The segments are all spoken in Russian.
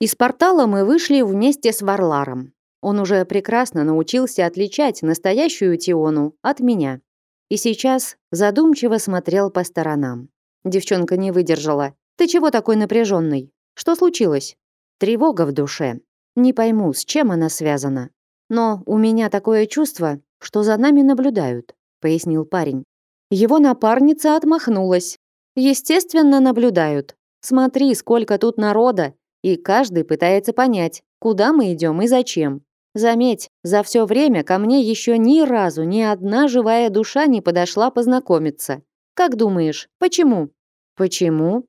Из портала мы вышли вместе с Варларом. Он уже прекрасно научился отличать настоящую Тиону от меня. И сейчас задумчиво смотрел по сторонам. Девчонка не выдержала. «Ты чего такой напряженный? Что случилось?» Тревога в душе. Не пойму, с чем она связана. Но у меня такое чувство, что за нами наблюдают, пояснил парень. Его напарница отмахнулась. Естественно, наблюдают. Смотри, сколько тут народа, и каждый пытается понять, куда мы идем и зачем. Заметь, за все время ко мне еще ни разу ни одна живая душа не подошла познакомиться. Как думаешь, почему? Почему?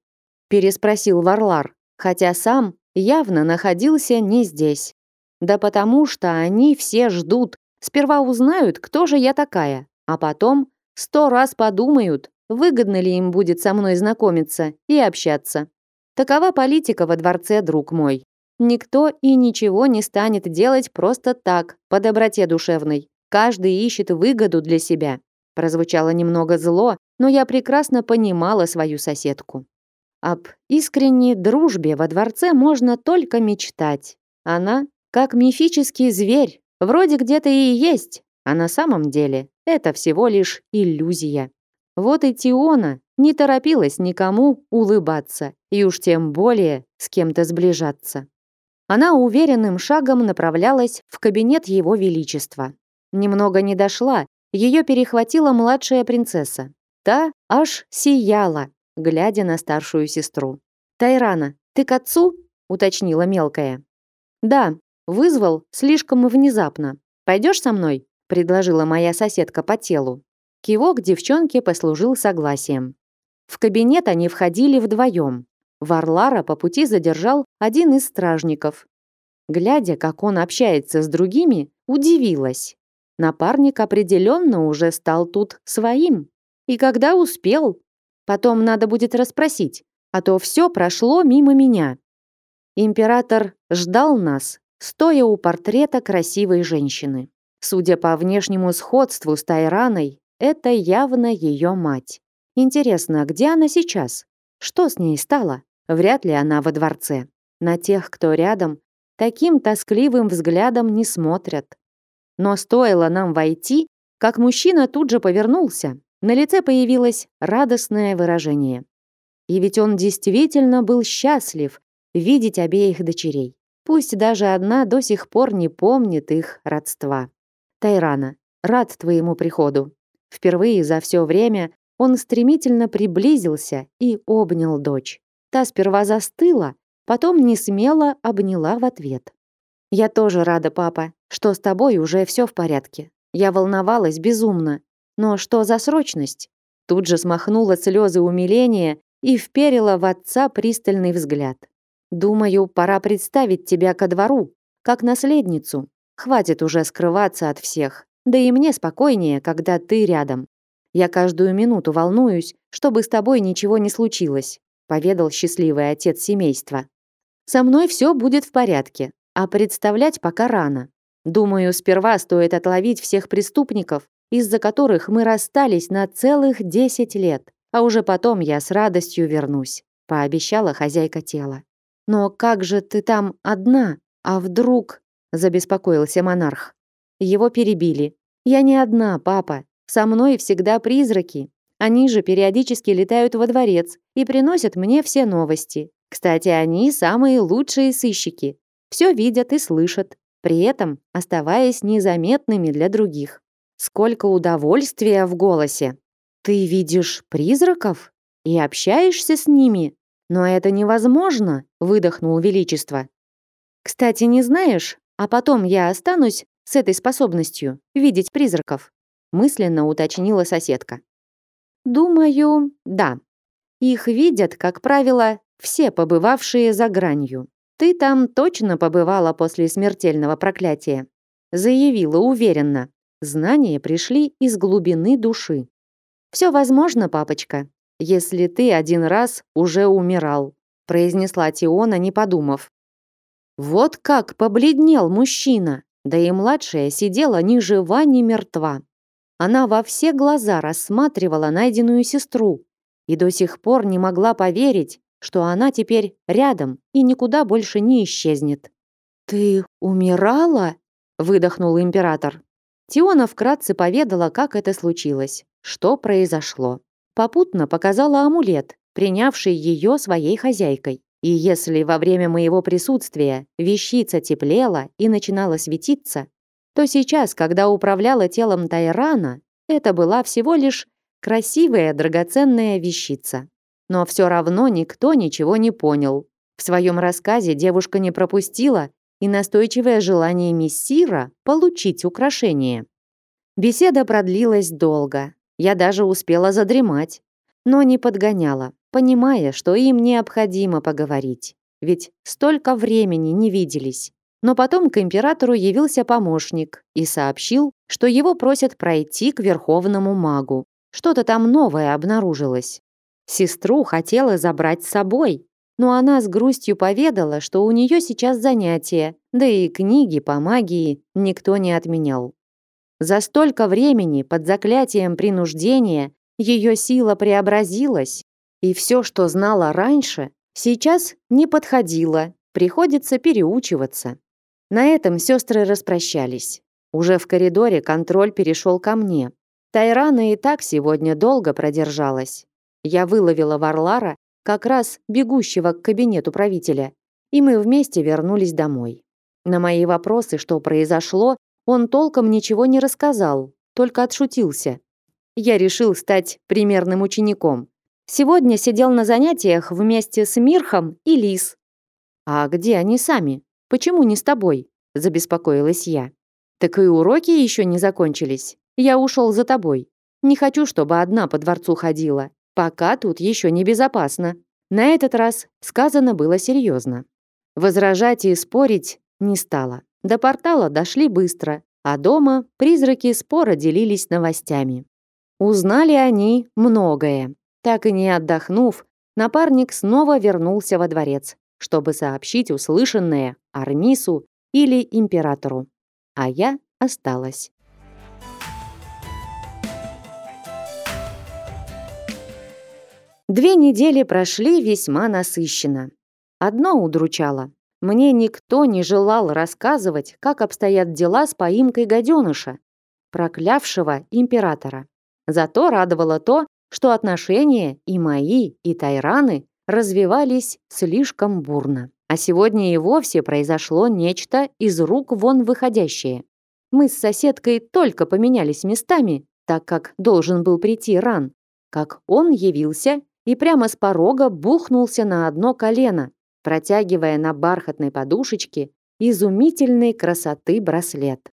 переспросил Варлар, хотя сам явно находился не здесь. Да потому что они все ждут, сперва узнают, кто же я такая, а потом сто раз подумают, выгодно ли им будет со мной знакомиться и общаться. Такова политика во дворце, друг мой. Никто и ничего не станет делать просто так, по доброте душевной. Каждый ищет выгоду для себя. Прозвучало немного зло, но я прекрасно понимала свою соседку. Об искренней дружбе во дворце можно только мечтать. Она как мифический зверь, вроде где-то и есть, а на самом деле это всего лишь иллюзия. Вот и Тиона не торопилась никому улыбаться, и уж тем более с кем-то сближаться. Она уверенным шагом направлялась в кабинет его величества. Немного не дошла, ее перехватила младшая принцесса. Та аж сияла, глядя на старшую сестру. «Тайрана, ты к отцу?» — уточнила мелкая. «Да, вызвал слишком внезапно. Пойдешь со мной?» — предложила моя соседка по телу. Кивок девчонке послужил согласием. В кабинет они входили вдвоем. Варлара по пути задержал один из стражников. Глядя, как он общается с другими, удивилась. Напарник определенно уже стал тут своим. И когда успел? Потом надо будет расспросить, а то все прошло мимо меня. Император ждал нас, стоя у портрета красивой женщины. Судя по внешнему сходству с Тайраной, это явно ее мать. Интересно, где она сейчас? Что с ней стало? Вряд ли она во дворце. На тех, кто рядом, таким тоскливым взглядом не смотрят. Но стоило нам войти, как мужчина тут же повернулся. На лице появилось радостное выражение. И ведь он действительно был счастлив видеть обеих дочерей. Пусть даже одна до сих пор не помнит их родства. Тайрана, рад твоему приходу. Впервые за все время он стремительно приблизился и обнял дочь. Та сперва застыла, потом не смело обняла в ответ. «Я тоже рада, папа, что с тобой уже все в порядке. Я волновалась безумно. Но что за срочность?» Тут же смахнула слезы умиления и вперила в отца пристальный взгляд. «Думаю, пора представить тебя ко двору, как наследницу. Хватит уже скрываться от всех. Да и мне спокойнее, когда ты рядом. Я каждую минуту волнуюсь, чтобы с тобой ничего не случилось поведал счастливый отец семейства. Со мной все будет в порядке, а представлять пока рано. Думаю, сперва стоит отловить всех преступников, из-за которых мы расстались на целых 10 лет, а уже потом я с радостью вернусь, пообещала хозяйка тела. Но как же ты там одна? А вдруг? забеспокоился монарх. Его перебили. Я не одна, папа. Со мной всегда призраки. Они же периодически летают во дворец и приносят мне все новости. Кстати, они самые лучшие сыщики. Все видят и слышат, при этом оставаясь незаметными для других. Сколько удовольствия в голосе. Ты видишь призраков и общаешься с ними? Но это невозможно, выдохнул величество. Кстати, не знаешь, а потом я останусь с этой способностью видеть призраков, мысленно уточнила соседка. Думаю, да. Их видят, как правило, все побывавшие за гранью. Ты там точно побывала после смертельного проклятия, заявила уверенно. Знания пришли из глубины души. Все возможно, папочка, если ты один раз уже умирал, произнесла Тиона, не подумав. Вот как побледнел мужчина, да и младшая сидела ни жива, ни мертва. Она во все глаза рассматривала найденную сестру и до сих пор не могла поверить, что она теперь рядом и никуда больше не исчезнет. «Ты умирала?» – выдохнул император. Тиона вкратце поведала, как это случилось, что произошло. Попутно показала амулет, принявший ее своей хозяйкой. И если во время моего присутствия вещица теплела и начинала светиться, то сейчас, когда управляла телом Тайрана, это была всего лишь красивая драгоценная вещица. Но все равно никто ничего не понял. В своем рассказе девушка не пропустила и настойчивое желание мессира получить украшение. Беседа продлилась долго. Я даже успела задремать, но не подгоняла, понимая, что им необходимо поговорить. Ведь столько времени не виделись. Но потом к императору явился помощник и сообщил, что его просят пройти к верховному магу. Что-то там новое обнаружилось. Сестру хотела забрать с собой, но она с грустью поведала, что у нее сейчас занятия, да и книги по магии никто не отменял. За столько времени под заклятием принуждения ее сила преобразилась, и все, что знала раньше, сейчас не подходило, приходится переучиваться. На этом сестры распрощались. Уже в коридоре контроль перешел ко мне. Тайрана и так сегодня долго продержалась. Я выловила Варлара как раз бегущего к кабинету правителя, и мы вместе вернулись домой. На мои вопросы, что произошло, он толком ничего не рассказал, только отшутился. Я решил стать примерным учеником. Сегодня сидел на занятиях вместе с Мирхом и Лис. А где они сами? Почему не с тобой? забеспокоилась я. Так и уроки еще не закончились. Я ушел за тобой. Не хочу, чтобы одна по дворцу ходила. Пока тут еще не безопасно. На этот раз сказано было серьезно. Возражать и спорить не стало. До портала дошли быстро, а дома призраки спора делились новостями. Узнали они многое. Так и не отдохнув, напарник снова вернулся во дворец, чтобы сообщить услышанное Армису или императору. А я осталась. Две недели прошли весьма насыщенно. Одно удручало. Мне никто не желал рассказывать, как обстоят дела с поимкой гаденыша, проклявшего императора. Зато радовало то, что отношения и мои, и Тайраны развивались слишком бурно. А сегодня и вовсе произошло нечто из рук вон выходящее. Мы с соседкой только поменялись местами, так как должен был прийти ран, как он явился и прямо с порога бухнулся на одно колено, протягивая на бархатной подушечке изумительной красоты браслет.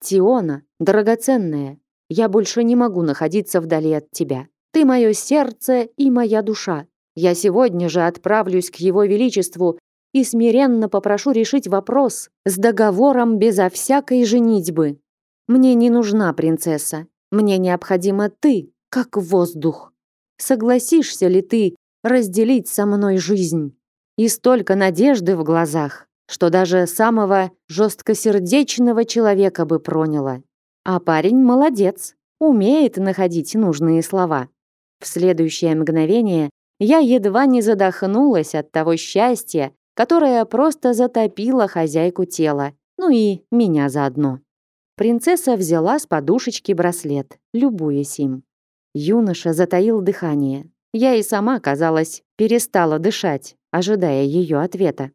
«Тиона, драгоценная, я больше не могу находиться вдали от тебя. Ты мое сердце и моя душа. Я сегодня же отправлюсь к его величеству и смиренно попрошу решить вопрос с договором безо всякой женитьбы. Мне не нужна принцесса. Мне необходима ты, как воздух. Согласишься ли ты разделить со мной жизнь? И столько надежды в глазах, что даже самого жесткосердечного человека бы проняло. А парень молодец, умеет находить нужные слова. В следующее мгновение я едва не задохнулась от того счастья, которая просто затопила хозяйку тела, ну и меня заодно. Принцесса взяла с подушечки браслет, любуясь им. Юноша затаил дыхание. Я и сама, казалось, перестала дышать, ожидая ее ответа.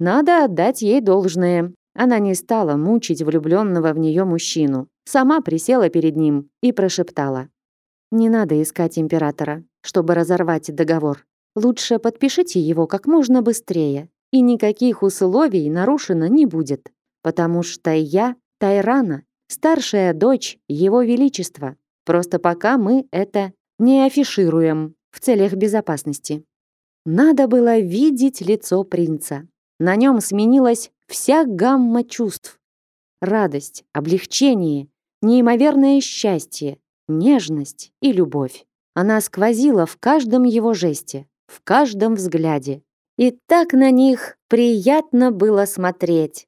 Надо отдать ей должное. Она не стала мучить влюбленного в нее мужчину. Сама присела перед ним и прошептала. «Не надо искать императора, чтобы разорвать договор. Лучше подпишите его как можно быстрее и никаких условий нарушено не будет, потому что я Тайрана, старшая дочь Его Величества. Просто пока мы это не афишируем в целях безопасности. Надо было видеть лицо принца. На нем сменилась вся гамма чувств. Радость, облегчение, неимоверное счастье, нежность и любовь. Она сквозила в каждом его жесте, в каждом взгляде. И так на них приятно было смотреть.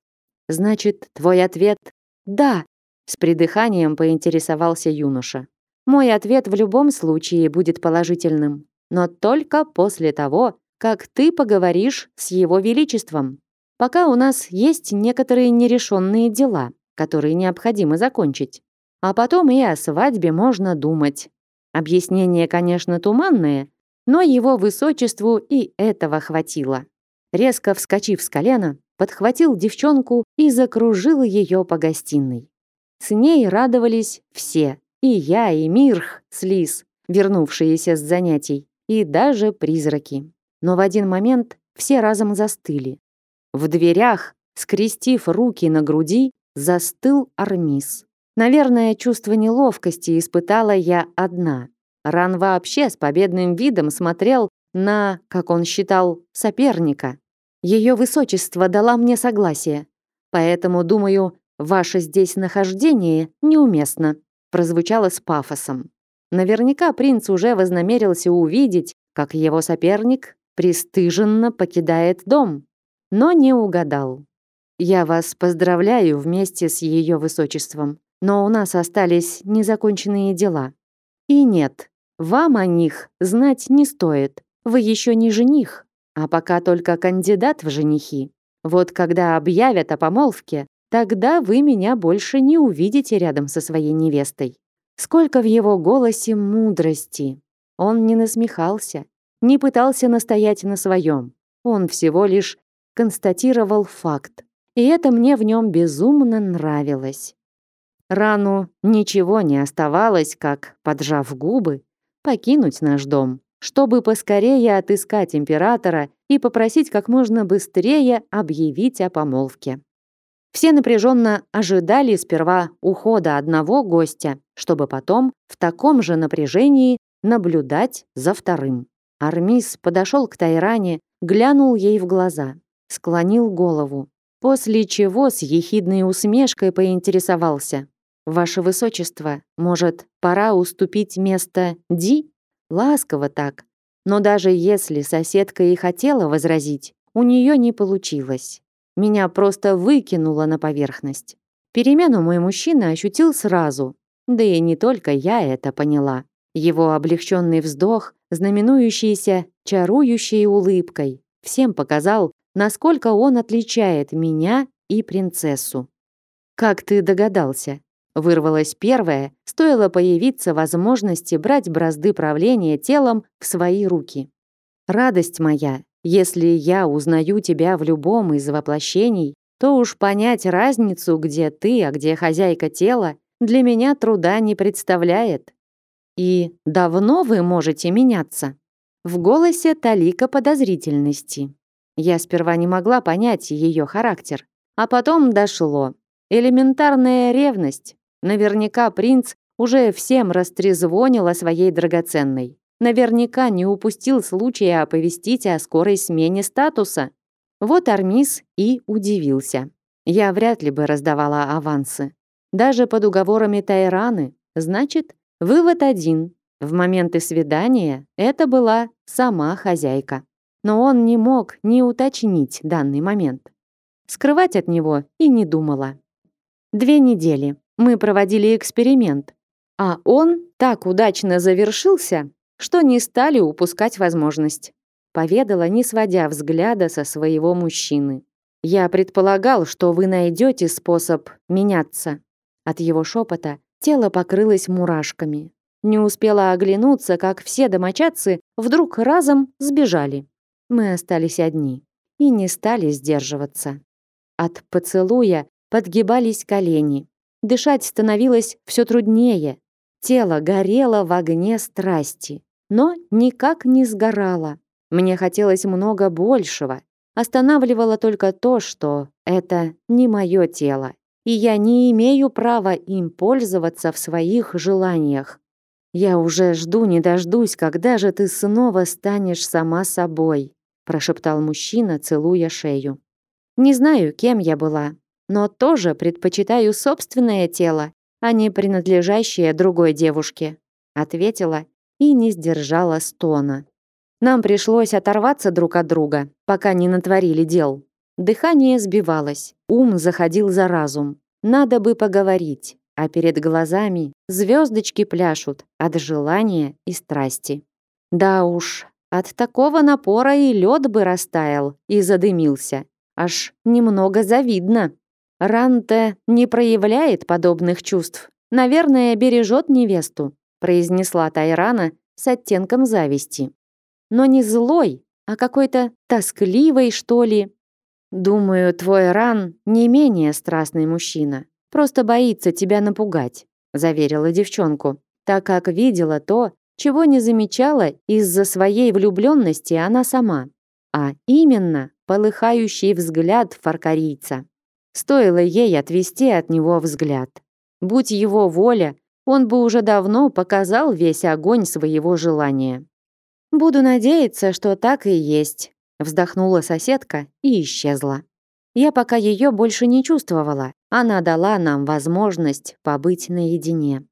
Значит, твой ответ «да», с придыханием поинтересовался юноша. Мой ответ в любом случае будет положительным, но только после того, как ты поговоришь с его величеством. Пока у нас есть некоторые нерешенные дела, которые необходимо закончить. А потом и о свадьбе можно думать. Объяснение, конечно, туманное, но его высочеству и этого хватило. Резко вскочив с колена, подхватил девчонку и закружил ее по гостиной. С ней радовались все, и я, и Мирх с Лис, вернувшиеся с занятий, и даже призраки. Но в один момент все разом застыли. В дверях, скрестив руки на груди, застыл Армис. Наверное, чувство неловкости испытала я одна. Ран вообще с победным видом смотрел на, как он считал, соперника. Ее высочество дала мне согласие. Поэтому, думаю, ваше здесь нахождение неуместно, прозвучало с пафосом. Наверняка принц уже вознамерился увидеть, как его соперник пристыженно покидает дом, но не угадал. Я вас поздравляю вместе с ее высочеством, но у нас остались незаконченные дела. И нет, вам о них знать не стоит. Вы еще не жених, а пока только кандидат в женихи. Вот когда объявят о помолвке, тогда вы меня больше не увидите рядом со своей невестой. Сколько в его голосе мудрости. Он не насмехался, не пытался настоять на своем. Он всего лишь констатировал факт. И это мне в нем безумно нравилось. Рану ничего не оставалось, как, поджав губы, покинуть наш дом, чтобы поскорее отыскать императора и попросить как можно быстрее объявить о помолвке. Все напряженно ожидали сперва ухода одного гостя, чтобы потом в таком же напряжении наблюдать за вторым. Армис подошел к Тайране, глянул ей в глаза, склонил голову, после чего с ехидной усмешкой поинтересовался. «Ваше Высочество, может, пора уступить место Ди?» Ласково так. Но даже если соседка и хотела возразить, у нее не получилось. Меня просто выкинуло на поверхность. Перемену мой мужчина ощутил сразу. Да и не только я это поняла. Его облегченный вздох, знаменующийся чарующей улыбкой, всем показал, насколько он отличает меня и принцессу. «Как ты догадался?» Вырвалась первая, стоило появиться возможности брать бразды правления телом в свои руки. «Радость моя, если я узнаю тебя в любом из воплощений, то уж понять разницу, где ты, а где хозяйка тела, для меня труда не представляет. И давно вы можете меняться?» В голосе талика подозрительности. Я сперва не могла понять ее характер, а потом дошло. Элементарная ревность, Наверняка принц уже всем растрезвонил о своей драгоценной. Наверняка не упустил случая оповестить о скорой смене статуса. Вот Армис и удивился. Я вряд ли бы раздавала авансы. Даже под уговорами Тайраны. Значит, вывод один. В моменты свидания это была сама хозяйка. Но он не мог не уточнить данный момент. Скрывать от него и не думала. Две недели. Мы проводили эксперимент, а он так удачно завершился, что не стали упускать возможность. Поведала, не сводя взгляда со своего мужчины. Я предполагал, что вы найдете способ меняться. От его шепота тело покрылось мурашками. Не успела оглянуться, как все домочадцы вдруг разом сбежали. Мы остались одни и не стали сдерживаться. От поцелуя подгибались колени, Дышать становилось все труднее. Тело горело в огне страсти, но никак не сгорало. Мне хотелось много большего. Останавливало только то, что это не мое тело, и я не имею права им пользоваться в своих желаниях. Я уже жду не дождусь, когда же ты снова станешь сама собой, прошептал мужчина, целуя шею. Не знаю, кем я была, но тоже предпочитаю собственное тело, а не принадлежащее другой девушке», ответила и не сдержала стона. Нам пришлось оторваться друг от друга, пока не натворили дел. Дыхание сбивалось, ум заходил за разум. Надо бы поговорить, а перед глазами звездочки пляшут от желания и страсти. Да уж, От такого напора и лед бы растаял и задымился. Аж немного завидно. Ранте не проявляет подобных чувств. Наверное, бережет невесту, произнесла Тайрана с оттенком зависти. Но не злой, а какой-то тоскливой, что ли. Думаю, твой Ран не менее страстный мужчина. Просто боится тебя напугать, заверила девчонку, так как видела то, чего не замечала из-за своей влюбленности она сама. А именно, полыхающий взгляд фаркарийца. Стоило ей отвести от него взгляд. Будь его воля, он бы уже давно показал весь огонь своего желания. «Буду надеяться, что так и есть», вздохнула соседка и исчезла. Я пока ее больше не чувствовала. Она дала нам возможность побыть наедине.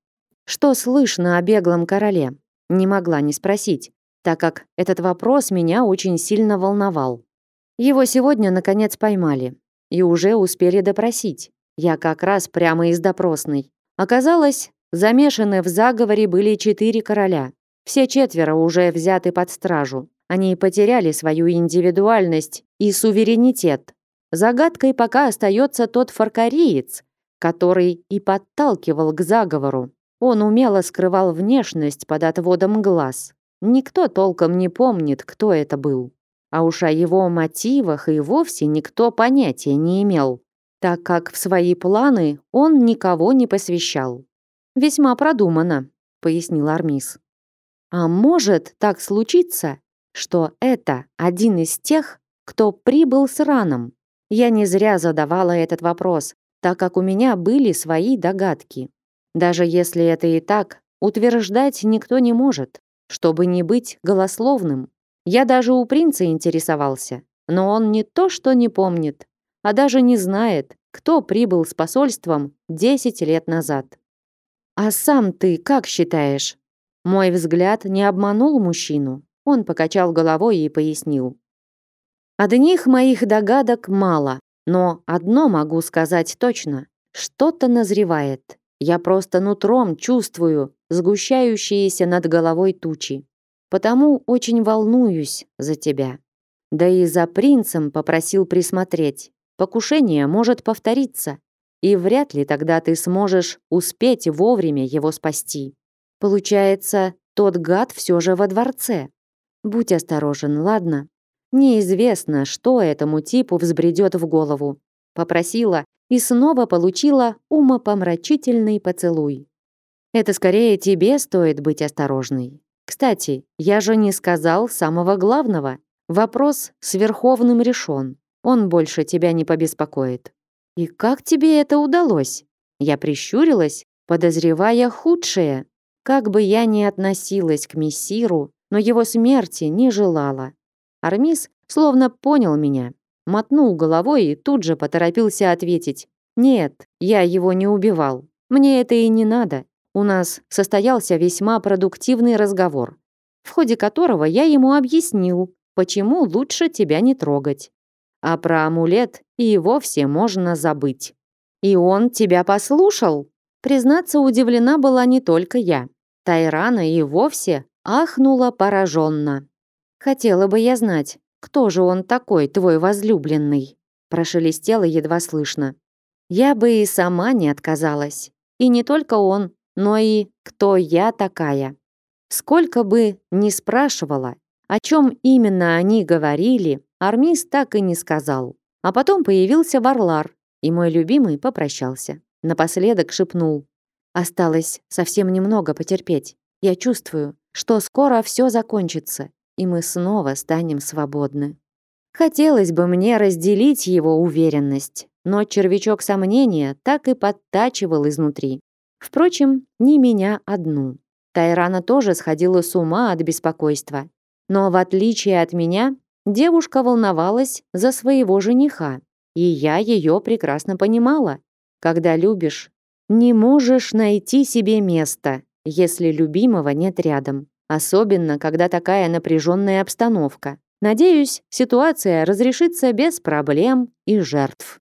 Что слышно о беглом короле? Не могла не спросить, так как этот вопрос меня очень сильно волновал. Его сегодня наконец поймали и уже успели допросить. Я как раз прямо из допросной. Оказалось, замешаны в заговоре были четыре короля. Все четверо уже взяты под стражу. Они потеряли свою индивидуальность и суверенитет. Загадкой пока остается тот фаркариец, который и подталкивал к заговору. Он умело скрывал внешность под отводом глаз. Никто толком не помнит, кто это был. А уж о его мотивах и вовсе никто понятия не имел, так как в свои планы он никого не посвящал. «Весьма продумано», — пояснил Армис. «А может так случиться, что это один из тех, кто прибыл с раном. Я не зря задавала этот вопрос, так как у меня были свои догадки. Даже если это и так, утверждать никто не может, чтобы не быть голословным. Я даже у принца интересовался, но он не то что не помнит, а даже не знает, кто прибыл с посольством 10 лет назад. А сам ты как считаешь? Мой взгляд не обманул мужчину. Он покачал головой и пояснил. Одних моих догадок мало, но одно могу сказать точно. Что-то назревает. Я просто нутром чувствую сгущающиеся над головой тучи. Потому очень волнуюсь за тебя. Да и за принцем попросил присмотреть. Покушение может повториться, и вряд ли тогда ты сможешь успеть вовремя его спасти. Получается, тот гад все же во дворце. Будь осторожен, ладно? Неизвестно, что этому типу взбредет в голову. Попросила и снова получила умопомрачительный поцелуй. Это скорее тебе стоит быть осторожной. Кстати, я же не сказал самого главного. Вопрос с Верховным решен. Он больше тебя не побеспокоит. И как тебе это удалось? Я прищурилась, подозревая худшее. Как бы я ни относилась к мессиру, но его смерти не желала. Армис словно понял меня, мотнул головой и тут же поторопился ответить. «Нет, я его не убивал. Мне это и не надо. У нас состоялся весьма продуктивный разговор, в ходе которого я ему объяснил, почему лучше тебя не трогать. А про амулет и вовсе можно забыть. И он тебя послушал?» Признаться, удивлена была не только я. Тайрана и вовсе ахнула пораженно. «Хотела бы я знать, кто же он такой, твой возлюбленный?» прошелестело едва слышно. «Я бы и сама не отказалась. И не только он, но и кто я такая. Сколько бы ни спрашивала, о чем именно они говорили, Армис так и не сказал. А потом появился Варлар, и мой любимый попрощался. Напоследок шепнул. «Осталось совсем немного потерпеть. Я чувствую, что скоро все закончится, и мы снова станем свободны. Хотелось бы мне разделить его уверенность, но червячок сомнения так и подтачивал изнутри. Впрочем, не меня одну. Тайрана тоже сходила с ума от беспокойства. Но в отличие от меня, девушка волновалась за своего жениха, и я ее прекрасно понимала. Когда любишь, не можешь найти себе места, если любимого нет рядом. Особенно, когда такая напряженная обстановка. Надеюсь, ситуация разрешится без проблем и жертв.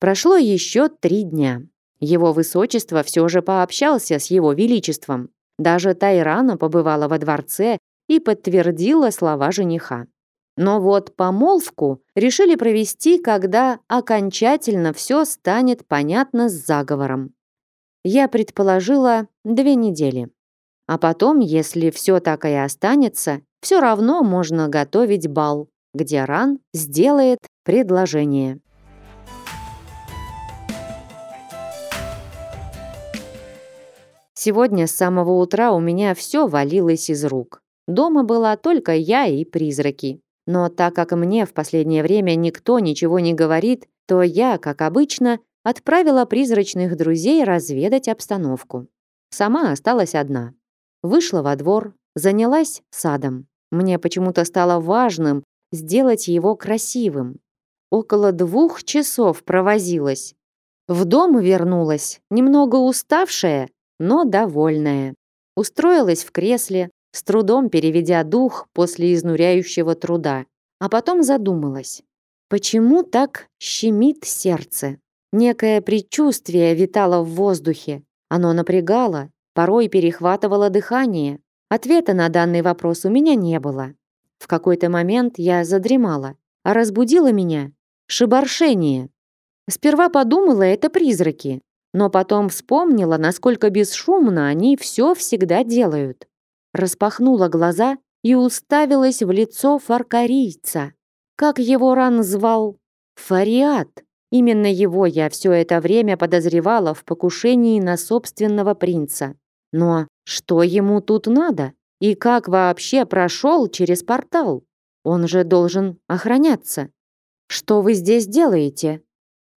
Прошло еще три дня. Его высочество все же пообщался с его величеством. Даже Тайрана побывала во дворце и подтвердила слова жениха. Но вот помолвку решили провести, когда окончательно все станет понятно с заговором. Я предположила две недели. А потом, если все так и останется, все равно можно готовить бал, где Ран сделает предложение. Сегодня с самого утра у меня все валилось из рук. Дома была только я и призраки. Но так как мне в последнее время никто ничего не говорит, то я, как обычно, отправила призрачных друзей разведать обстановку. Сама осталась одна. Вышла во двор, занялась садом. Мне почему-то стало важным сделать его красивым. Около двух часов провозилась. В дом вернулась, немного уставшая, но довольная. Устроилась в кресле, с трудом переведя дух после изнуряющего труда. А потом задумалась. Почему так щемит сердце? Некое предчувствие витало в воздухе. Оно напрягало, порой перехватывало дыхание. Ответа на данный вопрос у меня не было. В какой-то момент я задремала, а разбудило меня шибаршение. Сперва подумала, это призраки, но потом вспомнила, насколько бесшумно они все всегда делают. Распахнула глаза и уставилась в лицо фаркарийца. Как его ран звал? Фариат. Именно его я все это время подозревала в покушении на собственного принца. Но что ему тут надо? И как вообще прошел через портал? Он же должен охраняться. Что вы здесь делаете?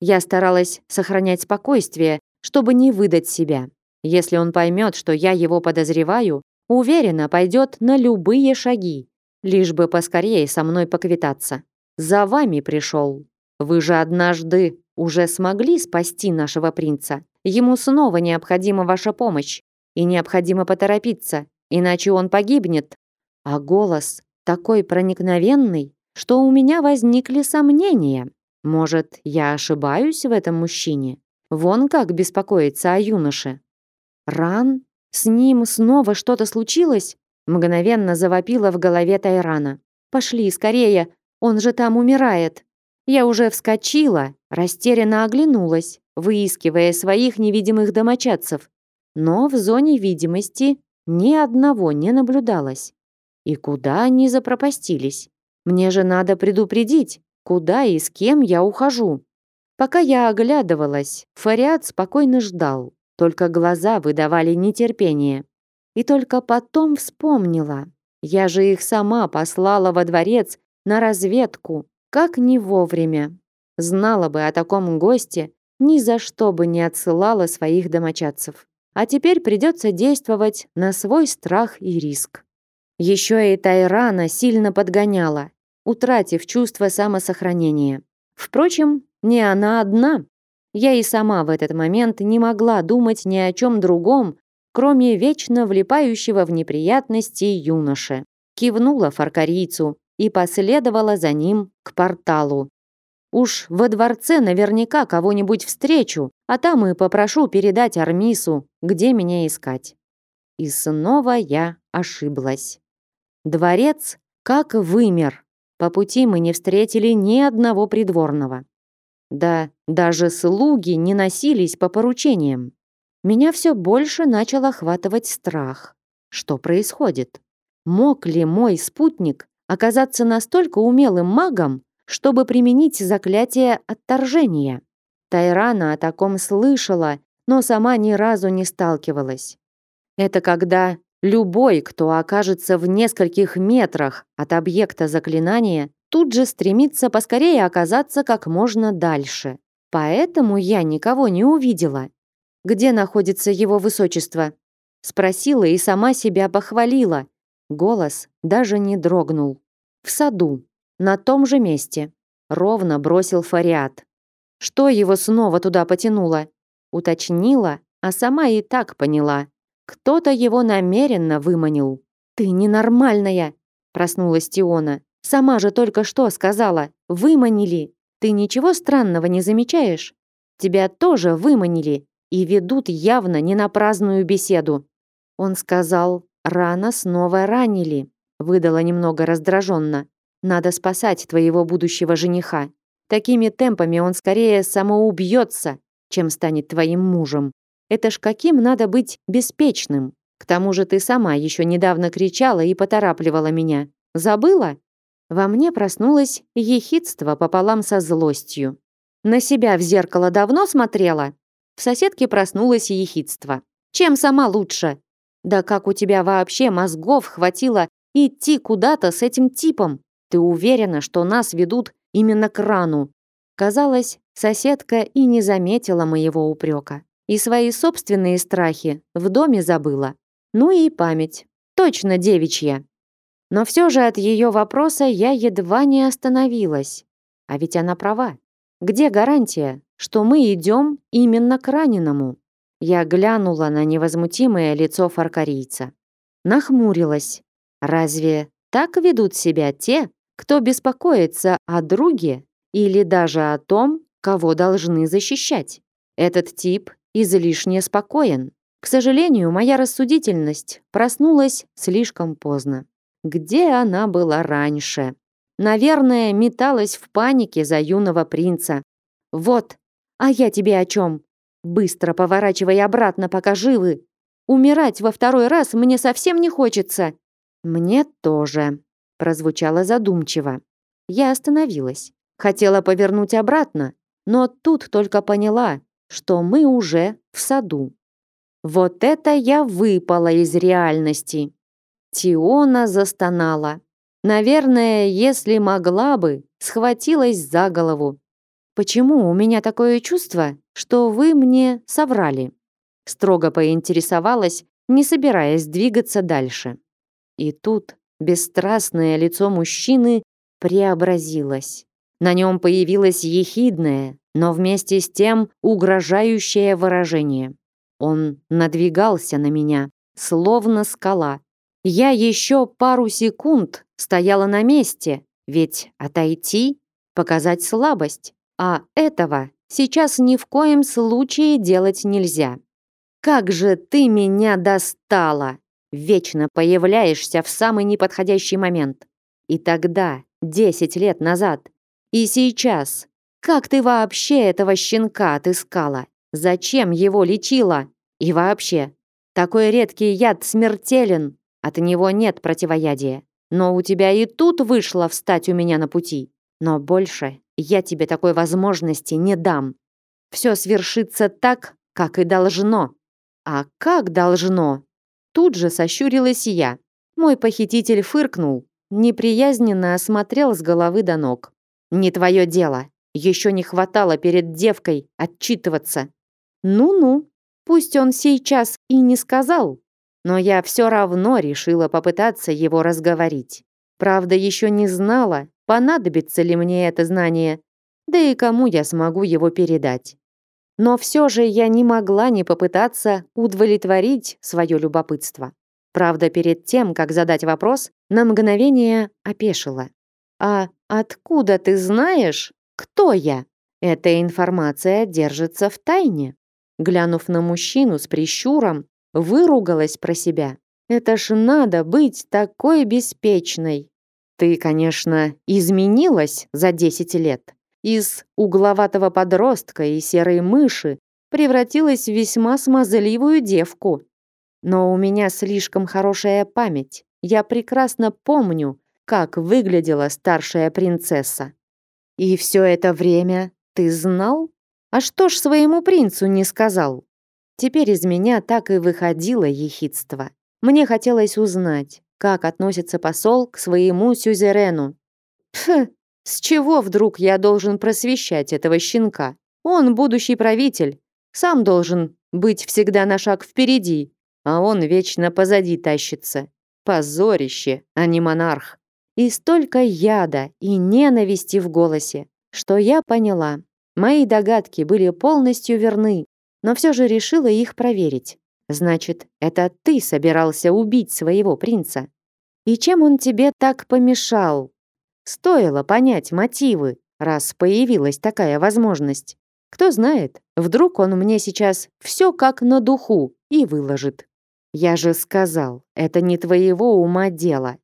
Я старалась сохранять спокойствие, чтобы не выдать себя. Если он поймет, что я его подозреваю, уверенно пойдет на любые шаги, лишь бы поскорее со мной поквитаться. За вами пришел. Вы же однажды уже смогли спасти нашего принца. Ему снова необходима ваша помощь. И необходимо поторопиться, иначе он погибнет. А голос такой проникновенный, что у меня возникли сомнения. Может, я ошибаюсь в этом мужчине? Вон как беспокоится о юноше. Ран? С ним снова что-то случилось? Мгновенно завопила в голове Тайрана. «Пошли, скорее, он же там умирает!» Я уже вскочила, растерянно оглянулась, выискивая своих невидимых домочадцев. Но в зоне видимости ни одного не наблюдалось. И куда они запропастились? Мне же надо предупредить, куда и с кем я ухожу. Пока я оглядывалась, Фариат спокойно ждал, только глаза выдавали нетерпение. И только потом вспомнила. Я же их сама послала во дворец на разведку, как не вовремя. Знала бы о таком госте, ни за что бы не отсылала своих домочадцев. А теперь придется действовать на свой страх и риск. Еще и Тайрана сильно подгоняла, утратив чувство самосохранения. Впрочем, не она одна. Я и сама в этот момент не могла думать ни о чем другом, кроме вечно влипающего в неприятности юноши. Кивнула фаркарийцу, и последовала за ним к порталу. Уж во дворце наверняка кого-нибудь встречу, а там и попрошу передать Армису, где меня искать. И снова я ошиблась. Дворец как вымер. По пути мы не встретили ни одного придворного. Да, даже слуги не носились по поручениям. Меня все больше начал охватывать страх. Что происходит? Мог ли мой спутник оказаться настолько умелым магом, чтобы применить заклятие отторжения. Тайрана о таком слышала, но сама ни разу не сталкивалась. Это когда любой, кто окажется в нескольких метрах от объекта заклинания, тут же стремится поскорее оказаться как можно дальше. Поэтому я никого не увидела. Где находится его высочество? Спросила и сама себя похвалила, Голос даже не дрогнул. В саду, на том же месте, ровно бросил Фариат. Что его снова туда потянуло? Уточнила, а сама и так поняла. Кто-то его намеренно выманил. «Ты ненормальная!» Проснулась Тиона. «Сама же только что сказала. Выманили. Ты ничего странного не замечаешь? Тебя тоже выманили. и ведут явно не на праздную беседу. Он сказал, рано снова ранили, выдала немного раздраженно. Надо спасать твоего будущего жениха. Такими темпами он скорее самоубьется, чем станет твоим мужем. Это ж каким надо быть беспечным. К тому же ты сама еще недавно кричала и поторапливала меня. Забыла? Во мне проснулось ехидство пополам со злостью. На себя в зеркало давно смотрела? В соседке проснулось ехидство. Чем сама лучше? Да как у тебя вообще мозгов хватило идти куда-то с этим типом? Ты уверена, что нас ведут именно к рану? Казалось, соседка и не заметила моего упрека. И свои собственные страхи в доме забыла. Ну и память. Точно девичья. Но все же от ее вопроса я едва не остановилась. А ведь она права. Где гарантия, что мы идем именно к раненому? Я глянула на невозмутимое лицо фаркарийца. Нахмурилась. Разве так ведут себя те, кто беспокоится о друге или даже о том, кого должны защищать? Этот тип излишне спокоен. К сожалению, моя рассудительность проснулась слишком поздно. Где она была раньше? Наверное, металась в панике за юного принца. Вот, а я тебе о чем? Быстро поворачивай обратно, пока живы. Умирать во второй раз мне совсем не хочется. Мне тоже, прозвучало задумчиво. Я остановилась. Хотела повернуть обратно, но тут только поняла, что мы уже в саду. Вот это я выпала из реальности. Тиона застонала. Наверное, если могла бы, схватилась за голову. Почему у меня такое чувство, что вы мне соврали? Строго поинтересовалась, не собираясь двигаться дальше. И тут бесстрастное лицо мужчины преобразилось. На нем появилось ехидное, но вместе с тем угрожающее выражение. Он надвигался на меня, словно скала. Я еще пару секунд стояла на месте, ведь отойти — показать слабость, а этого сейчас ни в коем случае делать нельзя. «Как же ты меня достала!» Вечно появляешься в самый неподходящий момент. И тогда, десять лет назад, и сейчас, как ты вообще этого щенка отыскала? Зачем его лечила? И вообще, такой редкий яд смертелен. От него нет противоядия. Но у тебя и тут вышло встать у меня на пути. Но больше я тебе такой возможности не дам. Все свершится так, как и должно. А как должно? Тут же сощурилась я. Мой похититель фыркнул, неприязненно осмотрел с головы до ног. «Не твое дело. Еще не хватало перед девкой отчитываться». «Ну-ну, пусть он сейчас и не сказал, но я все равно решила попытаться его разговорить. Правда, еще не знала, понадобится ли мне это знание, да и кому я смогу его передать. Но все же я не могла не попытаться удовлетворить свое любопытство. Правда, перед тем, как задать вопрос, на мгновение опешила. «А откуда ты знаешь, кто я?» Эта информация держится в тайне. Глянув на мужчину с прищуром, Выругалась про себя. Это ж надо быть такой беспечной. Ты, конечно, изменилась за 10 лет. Из угловатого подростка и серой мыши превратилась в весьма смазливую девку. Но у меня слишком хорошая память. Я прекрасно помню, как выглядела старшая принцесса. И все это время ты знал? А что ж своему принцу не сказал? Теперь из меня так и выходило ехидство. Мне хотелось узнать, как относится посол к своему сюзерену. Пф, с чего вдруг я должен просвещать этого щенка? Он будущий правитель, сам должен быть всегда на шаг впереди, а он вечно позади тащится. Позорище, а не монарх. И столько яда и ненависти в голосе, что я поняла. Мои догадки были полностью верны но все же решила их проверить. Значит, это ты собирался убить своего принца. И чем он тебе так помешал? Стоило понять мотивы, раз появилась такая возможность. Кто знает, вдруг он мне сейчас все как на духу и выложит. Я же сказал, это не твоего ума дело.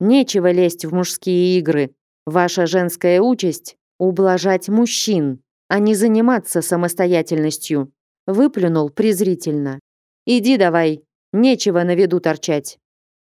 Нечего лезть в мужские игры. Ваша женская участь — ублажать мужчин, а не заниматься самостоятельностью. Выплюнул презрительно. Иди давай, нечего на виду торчать.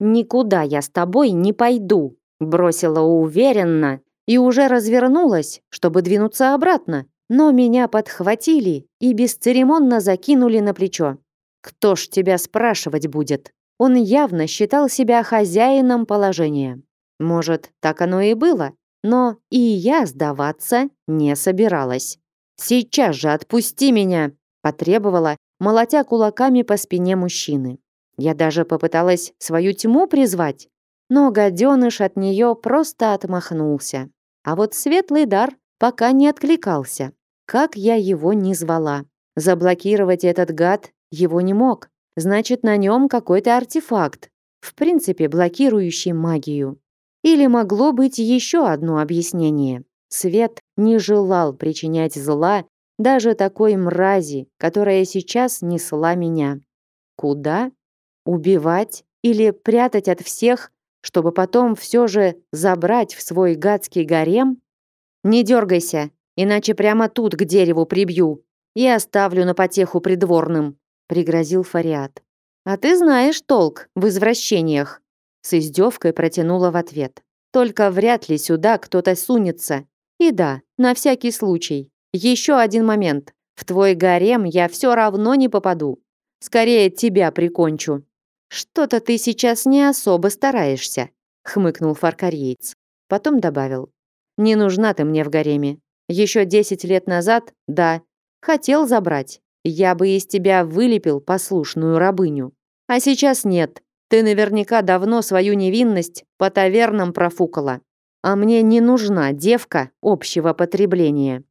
Никуда я с тобой не пойду, бросила уверенно и уже развернулась, чтобы двинуться обратно, но меня подхватили и бесцеремонно закинули на плечо. Кто ж тебя спрашивать будет? Он явно считал себя хозяином положения. Может, так оно и было, но и я сдаваться не собиралась. «Сейчас же отпусти меня!» – потребовала, молотя кулаками по спине мужчины. Я даже попыталась свою тьму призвать, но гаденыш от нее просто отмахнулся. А вот светлый дар пока не откликался, как я его не звала. Заблокировать этот гад его не мог. Значит, на нем какой-то артефакт, в принципе, блокирующий магию. Или могло быть еще одно объяснение. Свет не желал причинять зла даже такой мрази, которая сейчас несла меня. Куда? Убивать или прятать от всех, чтобы потом все же забрать в свой гадский гарем? Не дергайся, иначе прямо тут к дереву прибью и оставлю на потеху придворным, пригрозил Фариат. А ты знаешь толк в извращениях, с издевкой протянула в ответ. Только вряд ли сюда кто-то сунется. И да, на всякий случай. Еще один момент. В твой гарем я все равно не попаду. Скорее тебя прикончу. Что-то ты сейчас не особо стараешься, хмыкнул фаркариец. Потом добавил. Не нужна ты мне в гареме. Еще десять лет назад, да, хотел забрать. Я бы из тебя вылепил послушную рабыню. А сейчас нет. Ты наверняка давно свою невинность по тавернам профукала. А мне не нужна девка общего потребления.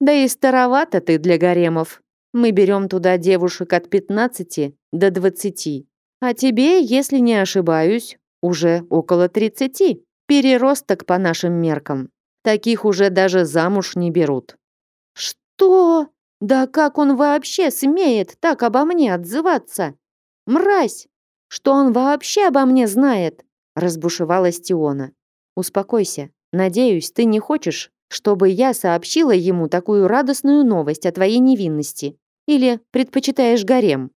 Да и старовато ты для гаремов. Мы берем туда девушек от 15 до 20. А тебе, если не ошибаюсь, уже около 30. Переросток по нашим меркам. Таких уже даже замуж не берут. Что? Да как он вообще смеет так обо мне отзываться? Мразь! Что он вообще обо мне знает? Разбушевалась Тиона. Успокойся. Надеюсь, ты не хочешь, чтобы я сообщила ему такую радостную новость о твоей невинности. Или предпочитаешь гарем?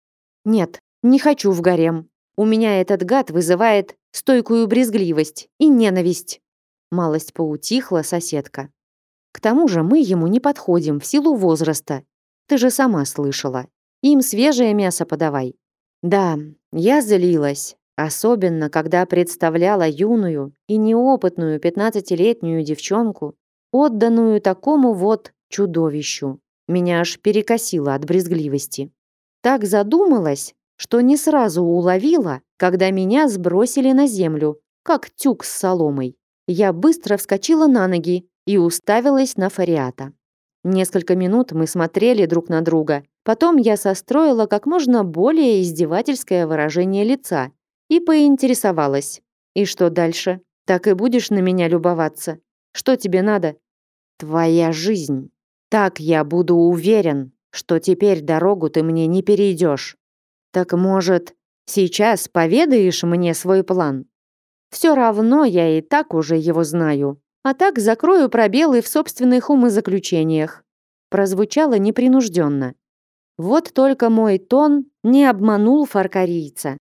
Нет, не хочу в гарем. У меня этот гад вызывает стойкую брезгливость и ненависть. Малость поутихла соседка. К тому же мы ему не подходим в силу возраста. Ты же сама слышала. Им свежее мясо подавай. Да, я злилась, особенно когда представляла юную и неопытную пятнадцатилетнюю девчонку, отданную такому вот чудовищу. Меня аж перекосило от брезгливости. Так задумалась, что не сразу уловила, когда меня сбросили на землю, как тюк с соломой. Я быстро вскочила на ноги и уставилась на Фариата. Несколько минут мы смотрели друг на друга, Потом я состроила как можно более издевательское выражение лица и поинтересовалась. «И что дальше? Так и будешь на меня любоваться? Что тебе надо?» «Твоя жизнь. Так я буду уверен, что теперь дорогу ты мне не перейдешь. Так, может, сейчас поведаешь мне свой план? Все равно я и так уже его знаю, а так закрою пробелы в собственных умозаключениях». Прозвучало непринужденно. Вот только мой тон не обманул фаркарийца.